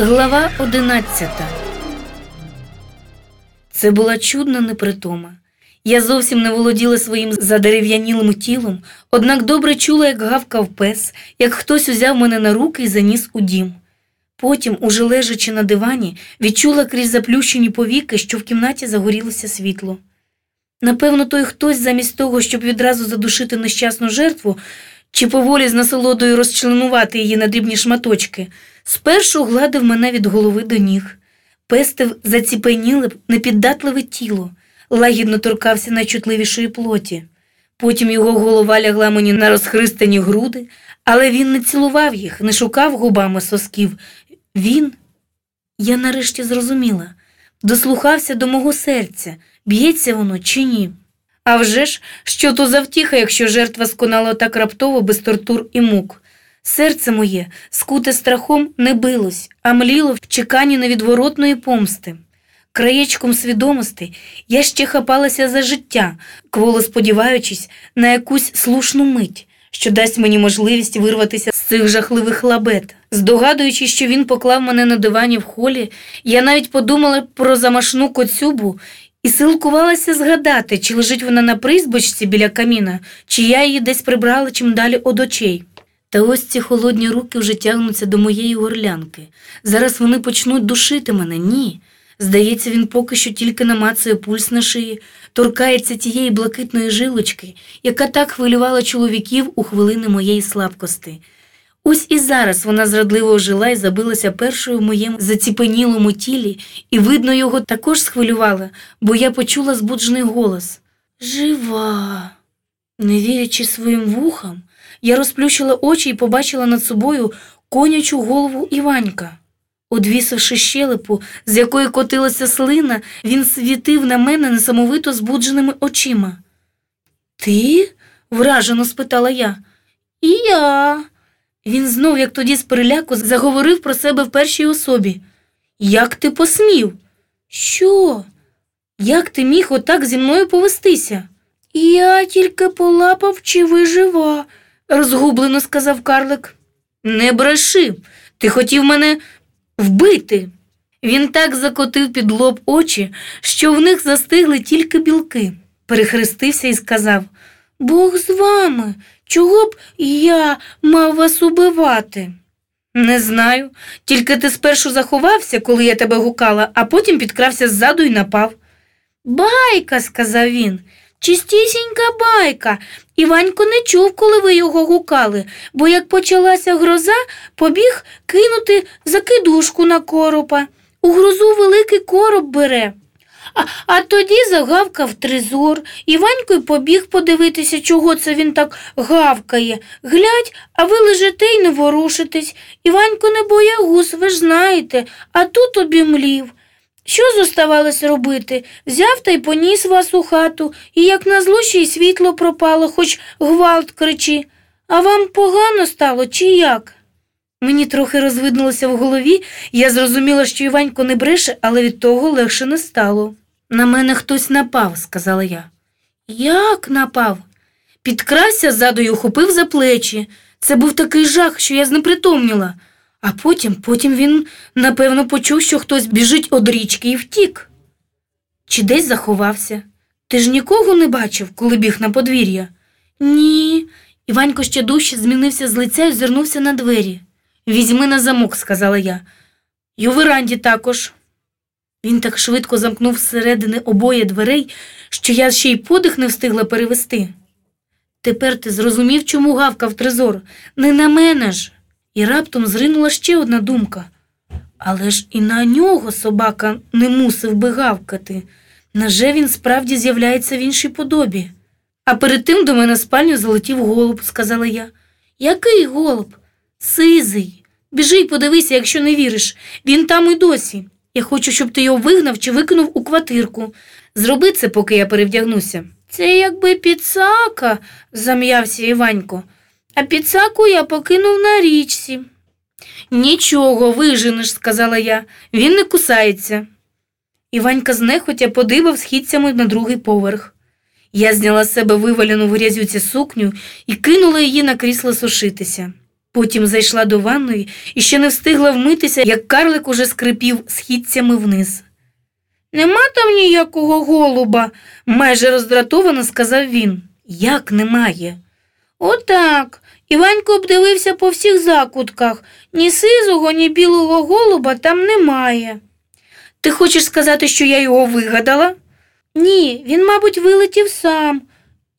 Глава одинадцята. Це була чудна непритома. Я зовсім не володіла своїм задерев'янілим тілом, однак добре чула, як гавкав пес, як хтось узяв мене на руки і заніс у дім. Потім, уже лежачи на дивані, відчула крізь заплющені повіки, що в кімнаті загорілося світло. Напевно, той хтось, замість того, щоб відразу задушити нещасну жертву, чи поволі з насолодою розчленувати її на дрібні шматочки, спершу гладив мене від голови до ніг, пестив заціпеніле, непіддатливе тіло, лагідно торкався найчутливішої плоті. Потім його голова лягла мені на розхристані груди, але він не цілував їх, не шукав губами сосків. Він, я нарешті зрозуміла, дослухався до мого серця, б'ється воно чи ні. А вже ж, що то за втіха, якщо жертва сконала так раптово без тортур і мук. Серце моє, скуте страхом, не билось, а мліло в чеканні невідворотної помсти. Краєчком свідомості я ще хапалася за життя, кволо сподіваючись на якусь слушну мить, що дасть мені можливість вирватися з цих жахливих лабет. Здогадуючись, що він поклав мене на дивані в холі, я навіть подумала про замашну коцюбу і силкувалася згадати, чи лежить вона на призбочці біля каміна, чи я її десь прибрала чим далі од очей. Та ось ці холодні руки вже тягнуться до моєї горлянки. Зараз вони почнуть душити мене, ні. Здається, він поки що тільки намацує пульс на шиї, торкається тієї блакитної жилочки, яка так хвилювала чоловіків у хвилини моєї слабкости. Ось і зараз вона зрадливо ожила і забилася першою в моєму заціпенілому тілі, і, видно, його також схвилювала, бо я почула збуджений голос Жива. Не вірячи своїм вухам, я розплющила очі і побачила над собою конячу голову Іванька. Одвісивши щелепу, з якої котилася слина, він світив на мене несамовито збудженими очима. Ти? вражено спитала я. І я. Він знов, як тоді з переляку, заговорив про себе в першій особі. Як ти посмів? Що? Як ти міг отак зі мною повестися? Я тільки полапав, чи ви жива, розгублено сказав Карлик. Не бреши, ти хотів мене вбити. Він так закотив під лоб очі, що в них застигли тільки білки. Перехрестився і сказав Бог з вами, чого б я мав вас убивати? Не знаю, тільки ти спершу заховався, коли я тебе гукала, а потім підкрався ззаду і напав. Байка, сказав він, чистісінька байка. Іванько не чув, коли ви його гукали, бо як почалася гроза, побіг кинути закидушку на коропа. У грозу великий короб бере. А а тоді загавкав тризор. Іванько й побіг подивитися, чого це він так гавкає. Глядь, а ви лежите й не ворушитесь. Іванько не боягуз, ви ж знаєте, а тут обімлів. Що зоставалось робити? Взяв та й поніс вас у хату, і як на ще й світло пропало, хоч гвалт кричи. А вам погано стало, чи як? Мені трохи розвиднулося в голові, я зрозуміла, що Іванько не бреше, але від того легше не стало. На мене хтось напав, сказала я. Як напав? Підкрався ззаду й ухопив за плечі. Це був такий жах, що я знепритомніла. А потім, потім він, напевно, почув, що хтось біжить од річки і втік. Чи десь заховався? Ти ж нікого не бачив, коли біг на подвір'я? Ні. Іванько ще дужче змінився з лиця і звернувся на двері. Візьми на замок, сказала я. І у веранді також. Він так швидко замкнув зсередини обоє дверей, що я ще й подих не встигла перевести. Тепер ти зрозумів, чому гавкав трезор, не на мене ж. І раптом зринула ще одна думка. Але ж і на нього собака не мусив би гавкати. Наже він справді з'являється в іншій подобі. А перед тим до мене спальню залетів голуб, сказала я. Який голуб? Сизий. Біжи й подивися, якщо не віриш. Він там і досі. Я хочу, щоб ти його вигнав чи викинув у квартирку. Зроби це, поки я перевдягнуся. Це якби підсака, зам'явся Іванько, а підсаку я покинув на річці. Нічого, виженеш, сказала я, він не кусається. Іванька знехотя подибав східцями на другий поверх. Я зняла з себе вивалену в грязюці сукню і кинула її на крісло сушитися. Потім зайшла до ванної і ще не встигла вмитися, як карлик уже скрипів східцями вниз. Нема там ніякого голуба, майже роздратовано сказав він. Як немає? Отак. Іванько обдивився по всіх закутках. Ні сизого, ні білого голуба там немає. Ти хочеш сказати, що я його вигадала? Ні, він, мабуть, вилетів сам.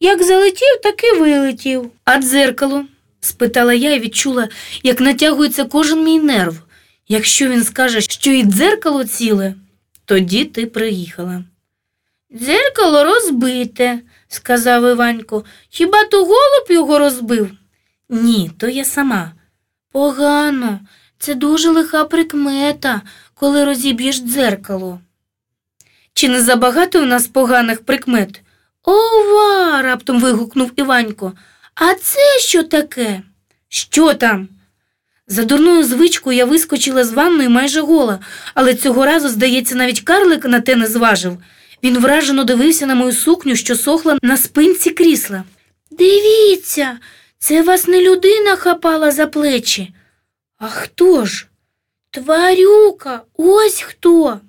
Як залетів, так і вилетів. А дзеркало? Спитала я і відчула, як натягується кожен мій нерв. Якщо він скаже, що і дзеркало ціле, тоді ти приїхала. Дзеркало розбите, сказав Іванько. Хіба то голуб його розбив? Ні, то я сама. Погано, це дуже лиха прикмета, коли розіб'єш дзеркало. Чи не забагато у нас поганих прикмет? Ова. раптом вигукнув Іванько. А це що таке? Що там? За дурною звичкою я вискочила з ванної майже гола, але цього разу, здається, навіть карлик на те не зважив. Він вражено дивився на мою сукню, що сохла на спинці крісла. Дивіться, це вас не людина хапала за плечі. А хто ж? Тварюка, ось хто.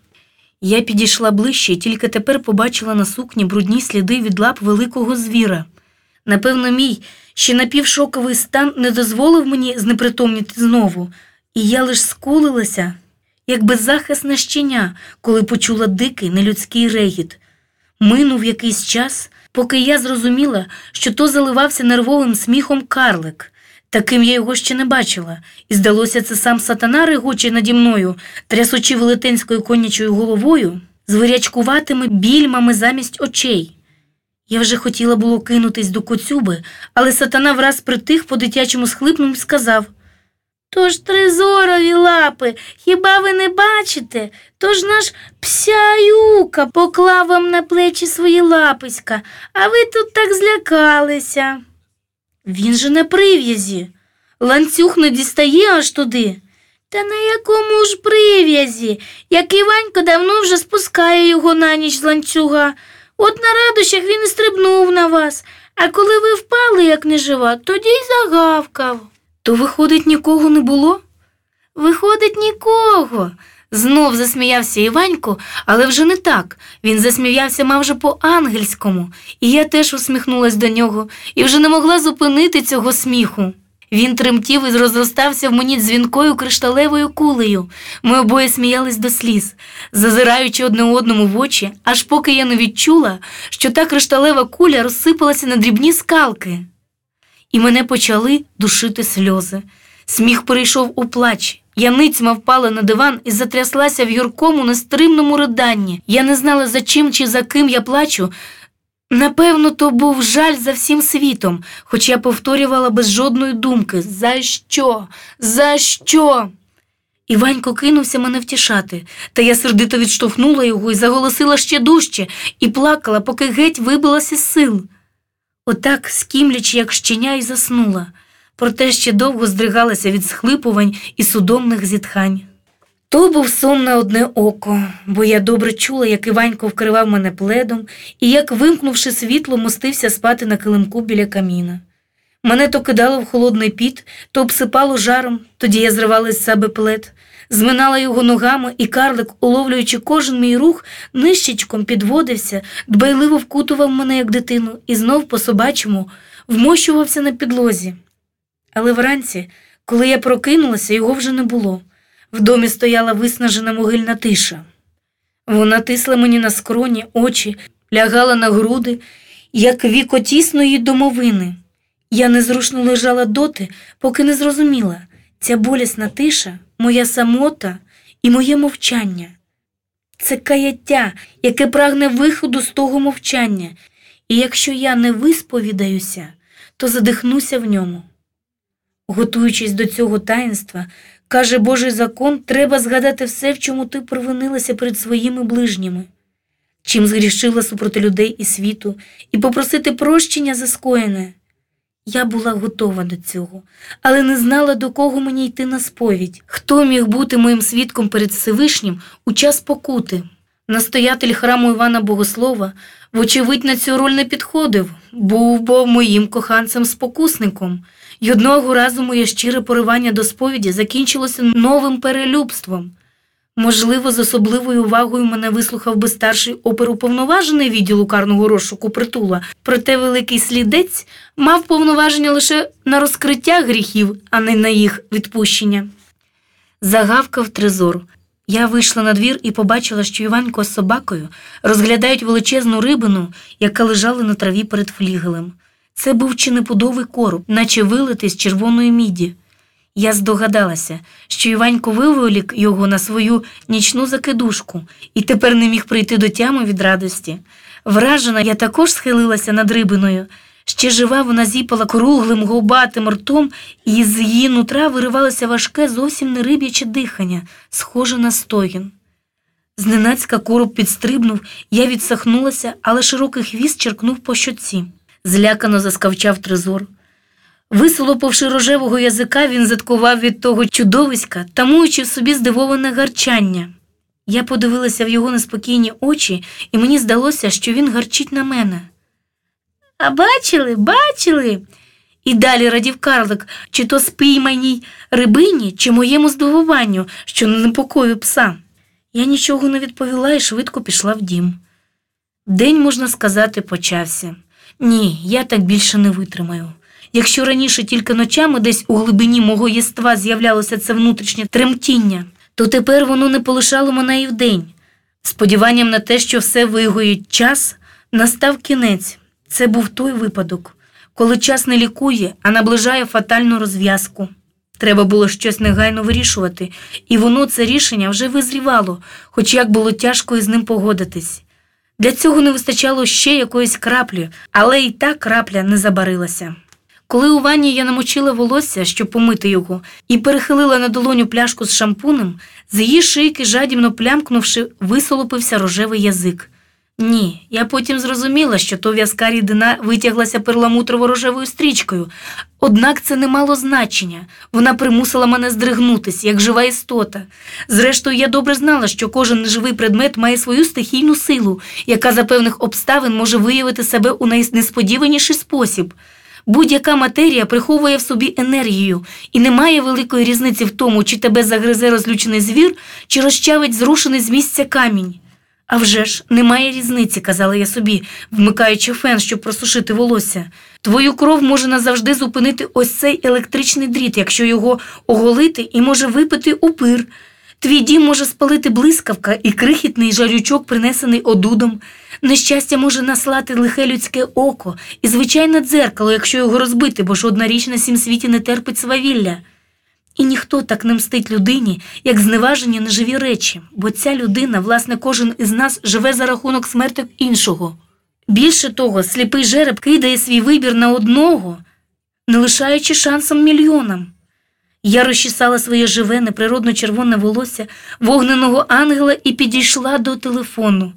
Я підійшла ближче і тільки тепер побачила на сукні брудні сліди від лап великого звіра. Напевно, мій ще напівшоковий стан не дозволив мені знепритомніти знову, і я лиш скулилася, як беззахисне щеня, коли почула дикий нелюдський регіт. Минув якийсь час, поки я зрозуміла, що то заливався нервовим сміхом карлик. Таким я його ще не бачила, і здалося, це сам сатана регоче наді мною, трясучи велетенською конячою головою, з вирячкуватими більмами замість очей. Я вже хотіла було кинутись до коцюби, але сатана враз притих по дитячому схлипнув і сказав Тож тризорові лапи, хіба ви не бачите? Тож наш псяюка поклав вам на плечі свої лаписька, а ви тут так злякалися. Він же на прив'язі. Ланцюг не дістає аж туди. Та на якому ж прив'язі? Як Іванько давно вже спускає його на ніч з ланцюга. От на радощах він і стрибнув на вас, а коли ви впали, як нежива, тоді й загавкав. То, виходить, нікого не було? Виходить, нікого. Знов засміявся Іванько, але вже не так. Він засміявся майже по-ангельському, і я теж усміхнулась до нього і вже не могла зупинити цього сміху. Він тремтів і розростався в мені дзвінкою кришталевою кулею. Ми обоє сміялись до сліз, зазираючи одне одному в очі, аж поки я не відчула, що та кришталева куля розсипалася на дрібні скалки. І мене почали душити сльози. Сміх перейшов у плач. Я ницьма впала на диван і затряслася в юркому нестримному риданні. Я не знала, за чим чи за ким я плачу. Напевно, то був жаль за всім світом, хоч я повторювала без жодної думки За що? За що? Іванько кинувся мене втішати, та я сердито відштовхнула його і заголосила ще дужче, і плакала, поки геть вибилася з сил. Отак, скімлячи, як щеня, і заснула проте ще довго здригалася від схлипувань і судомних зітхань. То був сон на одне око, бо я добре чула, як Іванько вкривав мене пледом і як, вимкнувши світло, мостився спати на килимку біля каміна. Мене то кидало в холодний піт, то обсипало жаром, тоді я зривала з себе плед, зминала його ногами, і карлик, уловлюючи кожен мій рух, нищечком підводився, дбайливо вкутував мене, як дитину, і знов по собачому вмощувався на підлозі. Але вранці, коли я прокинулася, його вже не було. В домі стояла виснажена могильна тиша. Вона тисла мені на скроні, очі, лягала на груди, як вікотісної домовини. Я незручно лежала доти, поки не зрозуміла ця болісна тиша, моя самота і моє мовчання. Це каяття, яке прагне виходу з того мовчання, і якщо я не висповідаюся, то задихнуся в ньому. Готуючись до цього таїнства, каже Божий закон, треба згадати все, в чому ти провинилася перед своїми ближніми, чим згрішила супроти людей і світу, і попросити прощення за скоєне. Я була готова до цього, але не знала, до кого мені йти на сповідь, хто міг бути моїм свідком перед Всевишнім у час покути. Настоятель храму Івана Богослова, вочевидь, на цю роль не підходив, був бо моїм коханцем-спокусником, й одного разу моє щире поривання до сповіді закінчилося новим перелюбством. Можливо, з особливою увагою мене вислухав би старший оперуповноважений відділу карного розшуку притула, проте великий слідець мав повноваження лише на розкриття гріхів, а не на їх відпущення. Загавкав тризор. Я вийшла на двір і побачила, що Іванко з собакою розглядають величезну рибину, яка лежала на траві перед флігелем. Це був чи непудовий короб, наче вилитий з червоної міді. Я здогадалася, що Іванько виволік його на свою нічну закидушку і тепер не міг прийти до тями від радості. Вражена, я також схилилася над рибиною. Ще жива вона зіпала круглим, губатим ртом, і з її нутра виривалося важке, зовсім не риб'яче дихання, схоже на стогін. Зненацька короб підстрибнув, я відсахнулася, але широкий хвіст черкнув по щоці. Злякано заскавчав тризор. Висолопавши рожевого язика, він заткував від того чудовиська, тамуючи в собі здивоване гарчання. Я подивилася в його неспокійні очі, і мені здалося, що він гарчить на мене. А бачили, бачили? І далі радів карлик, чи то спійманій рибині, чи моєму здивуванню, що не непокою пса. Я нічого не відповіла і швидко пішла в дім. День, можна сказати, почався. Ні, я так більше не витримаю. Якщо раніше тільки ночами десь у глибині мого єства з'являлося це внутрішнє тремтіння, то тепер воно не полишало мене і вдень. Сподіванням на те, що все вигоїть час, настав кінець. Це був той випадок, коли час не лікує, а наближає фатальну розв'язку. Треба було щось негайно вирішувати, і воно це рішення вже визрівало, хоч як було тяжко із ним погодитись. Для цього не вистачало ще якоїсь краплі, але і та крапля не забарилася. Коли у ванні я намочила волосся, щоб помити його, і перехилила на долоню пляшку з шампунем, з її шийки, жадібно плямкнувши, висолопився рожевий язик. Ні, я потім зрозуміла, що то в'язка рідина витяглася перламутрово-рожевою стрічкою, однак це не мало значення. Вона примусила мене здригнутись, як жива істота. Зрештою, я добре знала, що кожен неживий предмет має свою стихійну силу, яка за певних обставин може виявити себе у найнесподіваніший спосіб. Будь-яка матерія приховує в собі енергію, і немає великої різниці в тому, чи тебе загризе розлючений звір, чи розчавить зрушений з місця камінь. А вже ж, немає різниці, казала я собі, вмикаючи фен, щоб просушити волосся. Твою кров може назавжди зупинити ось цей електричний дріт, якщо його оголити і може випити упир. Твій дім може спалити блискавка і крихітний жалючок, принесений одудом. Нещастя може наслати лихе людське око і звичайне дзеркало, якщо його розбити, бо жодна річ на сім світі не терпить свавілля. І ніхто так не мстить людині, як зневажені неживі речі, бо ця людина, власне, кожен із нас живе за рахунок смерті іншого. Більше того, сліпий жереб кидає свій вибір на одного, не лишаючи шансом мільйонам. Я розчісала своє живе, неприродно червоне волосся вогненого ангела і підійшла до телефону.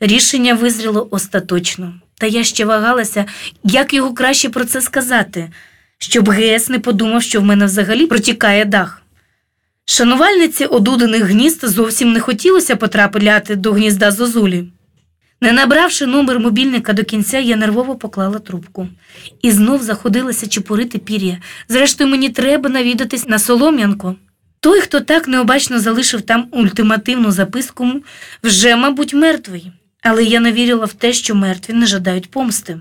Рішення визріло остаточно, та я ще вагалася, як його краще про це сказати щоб ГС не подумав, що в мене взагалі протікає дах. Шанувальниці одудених гнізд зовсім не хотілося потрапляти до гнізда зозулі. Не набравши номер мобільника до кінця, я нервово поклала трубку і знов заходилася чепурити пір'я. Зрештою, мені треба навідатись на Солом'янко. Той, хто так необачно залишив там ультимативну записку, вже, мабуть, мертвий, але я не вірила в те, що мертві не жадають помсти.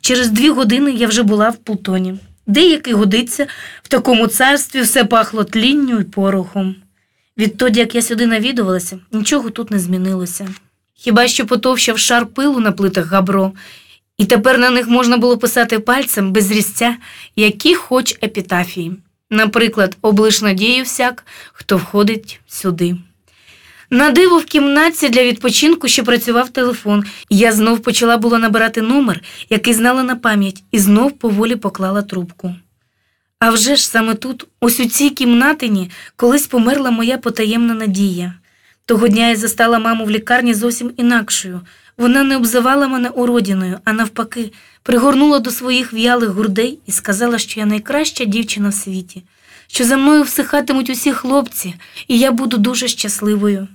Через дві години я вже була в Плутоні. Деякий годиться, в такому царстві все пахло тлінню і порохом. Відтоді, як я сюди навідувалася, нічого тут не змінилося. Хіба що потовщав шар пилу на плитах габро, і тепер на них можна було писати пальцем без різця, які хоч епітафії. Наприклад, облиш надію всяк, хто входить сюди. На диво в кімнаті для відпочинку ще працював телефон, я знов почала було набирати номер, який знала на пам'ять, і знов поволі поклала трубку. А вже ж саме тут, ось у цій кімнатині, колись померла моя потаємна надія. Того дня я застала маму в лікарні зовсім інакшою. Вона не обзивала мене уродіною, а навпаки, пригорнула до своїх в'ялих грудей і сказала, що я найкраща дівчина в світі, що за мною всихатимуть усі хлопці, і я буду дуже щасливою.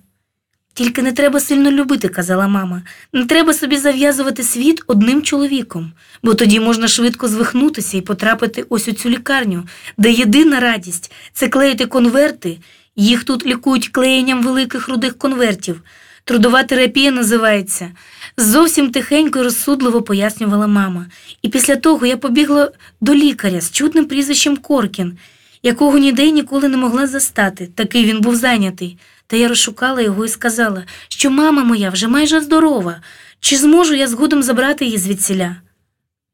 Тільки не треба сильно любити, казала мама. Не треба собі зав'язувати світ одним чоловіком, бо тоді можна швидко звихнутися і потрапити ось у цю лікарню, де єдина радість це клеїти конверти. Їх тут лікують клеєнням великих рудих конвертів. Трудова терапія називається. Зовсім тихенько і розсудливо пояснювала мама. І після того я побігла до лікаря з чутним прізвищем Коркін, якого ніде ніколи не могла застати. Такий він був зайнятий. Та я розшукала його і сказала, що мама моя вже майже здорова. Чи зможу я згодом забрати її звідсіля?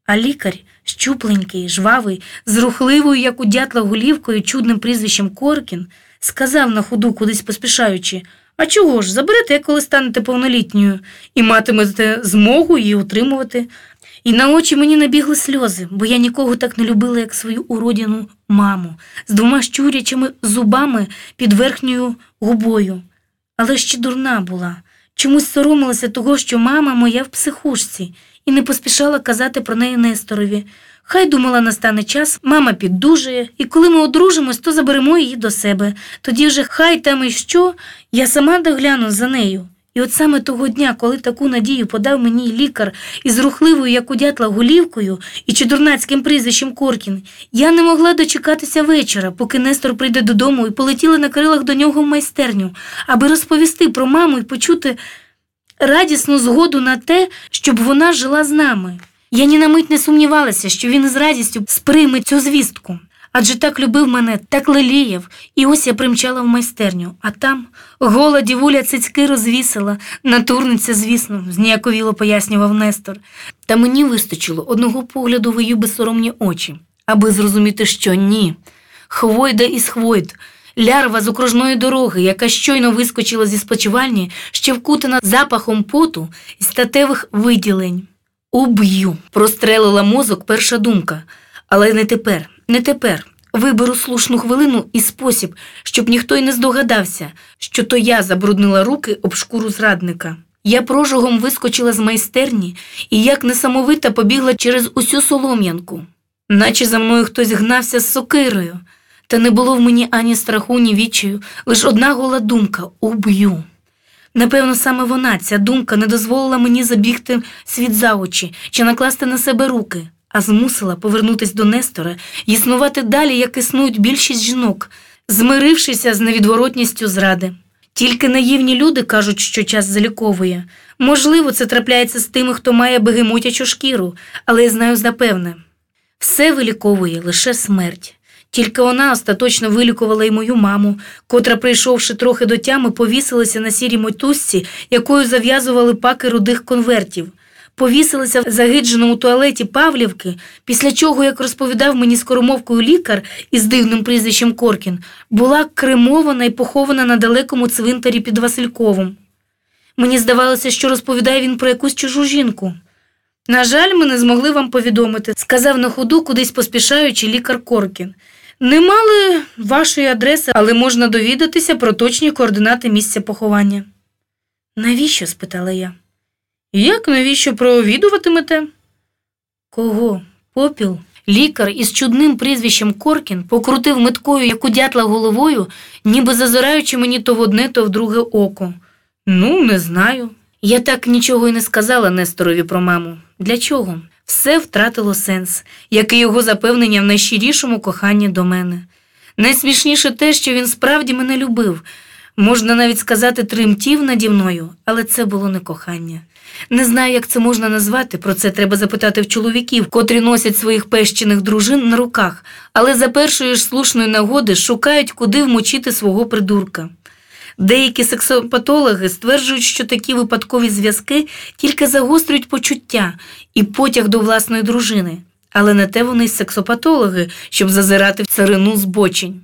А лікар, щупленький, жвавий, з рухливою, як у дятла голівкою, чудним прізвищем Коркін, сказав на ходу, кудись поспішаючи. А чого ж, заберете, коли станете повнолітньою, і матимете змогу її утримувати. І на очі мені набігли сльози, бо я нікого так не любила, як свою уродяну маму, з двома щурячими зубами під верхньою губою. Але ще дурна була. Чомусь соромилася того, що мама моя в психушці, і не поспішала казати про неї Несторові. Хай думала, настане час, мама піддужує, і коли ми одружимось, то заберемо її до себе. Тоді вже хай там і що, я сама догляну за нею. І от саме того дня, коли таку надію подав мені лікар із рухливою, як у дятла, голівкою і чудурнацьким прізвищем Коркін, я не могла дочекатися вечора, поки Нестор прийде додому і полетіла на крилах до нього в майстерню, аби розповісти про маму і почути радісну згоду на те, щоб вона жила з нами. Я ні на мить не сумнівалася, що він із радістю сприйме цю звістку. Адже так любив мене, так леліяв, і ось я примчала в майстерню, а там гола дівуля цицьки розвісила, натурниця, звісно, зніяковіло пояснював Нестор. Та мені вистачило одного погляду в її безсоромні очі, аби зрозуміти, що ні. Хвойда із хвойд, лярва з окружної дороги, яка щойно вискочила зі спочивальні, ще вкутана запахом поту і статевих виділень. Уб'ю, прострелила мозок перша думка, але не тепер. Не тепер. Виберу слушну хвилину і спосіб, щоб ніхто й не здогадався, що то я забруднила руки об шкуру зрадника. Я прожогом вискочила з майстерні і як несамовита побігла через усю солом'янку, наче за мною хтось гнався з сокирою, та не було в мені ані страху, ні відчаю, лише одна гола думка уб'ю. Напевно, саме вона, ця думка, не дозволила мені забігти світ за очі чи накласти на себе руки а змусила повернутись до Нестора і існувати далі, як існують більшість жінок, змирившися з невідворотністю зради. Тільки наївні люди кажуть, що час заліковує. Можливо, це трапляється з тими, хто має бегемотячу шкіру, але я знаю запевне. Все виліковує лише смерть. Тільки вона остаточно вилікувала й мою маму, котра, прийшовши трохи до тями, повісилася на сірій мотузці, якою зав'язували паки рудих конвертів повісилася в загидженому туалеті Павлівки, після чого, як розповідав мені скоромовкою лікар із дивним прізвищем Коркін, була кремована і похована на далекому цвинтарі під Васильковом. Мені здавалося, що розповідає він про якусь чужу жінку. На жаль, ми не змогли вам повідомити, сказав на ходу, кудись поспішаючи лікар Коркін. Не мали вашої адреси, але можна довідатися про точні координати місця поховання. Навіщо? спитала я. Як навіщо провідуватимете? Кого? Попіл? Лікар із чудним прізвищем Коркін покрутив меткою, як у дятла головою, ніби зазираючи мені то в одне, то в друге око. Ну, не знаю. Я так нічого й не сказала Несторові про маму. Для чого? Все втратило сенс, як і його запевнення в найщирішому коханні до мене. Найсмішніше те, що він справді мене любив. Можна навіть сказати, тремтів наді мною, але це було не кохання. Не знаю, як це можна назвати, про це треба запитати в чоловіків, котрі носять своїх пещених дружин на руках, але за першої ж слушної нагоди шукають, куди вмочити свого придурка. Деякі сексопатологи стверджують, що такі випадкові зв'язки тільки загострюють почуття і потяг до власної дружини, але не те вони й сексопатологи, щоб зазирати в царину збочень.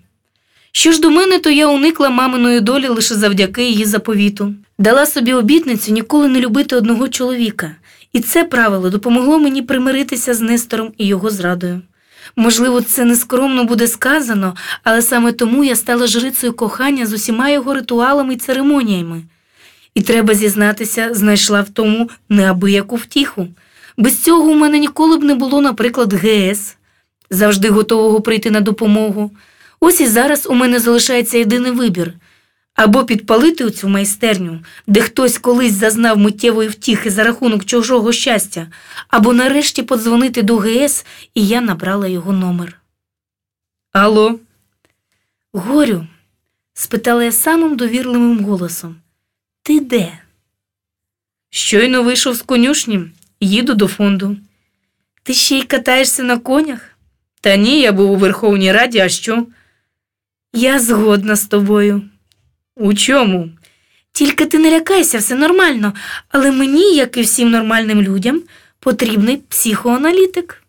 Що ж до мене, то я уникла маминої долі лише завдяки її заповіту. Дала собі обітницю ніколи не любити одного чоловіка, і це правило допомогло мені примиритися з Нестором і його зрадою. Можливо, це нескромно буде сказано, але саме тому я стала жрицею кохання з усіма його ритуалами і церемоніями. І треба зізнатися, знайшла в тому неабияку втіху. Без цього у мене ніколи б не було, наприклад, ГС, завжди готового прийти на допомогу. Ось і зараз у мене залишається єдиний вибір Або підпалити оцю майстерню, де хтось колись зазнав миттєвої втіхи за рахунок чужого щастя, або нарешті подзвонити до ГС, і я набрала його номер. Алло, Горю, спитала я самим довірливим голосом. Ти де? Щойно вийшов з конюшні, їду до фонду. Ти ще й катаєшся на конях? Та ні, я був у Верховній Раді, а що? Я згодна з тобою. У чому? Тільки ти не лякайся, все нормально, але мені, як і всім нормальним людям, потрібний психоаналітик.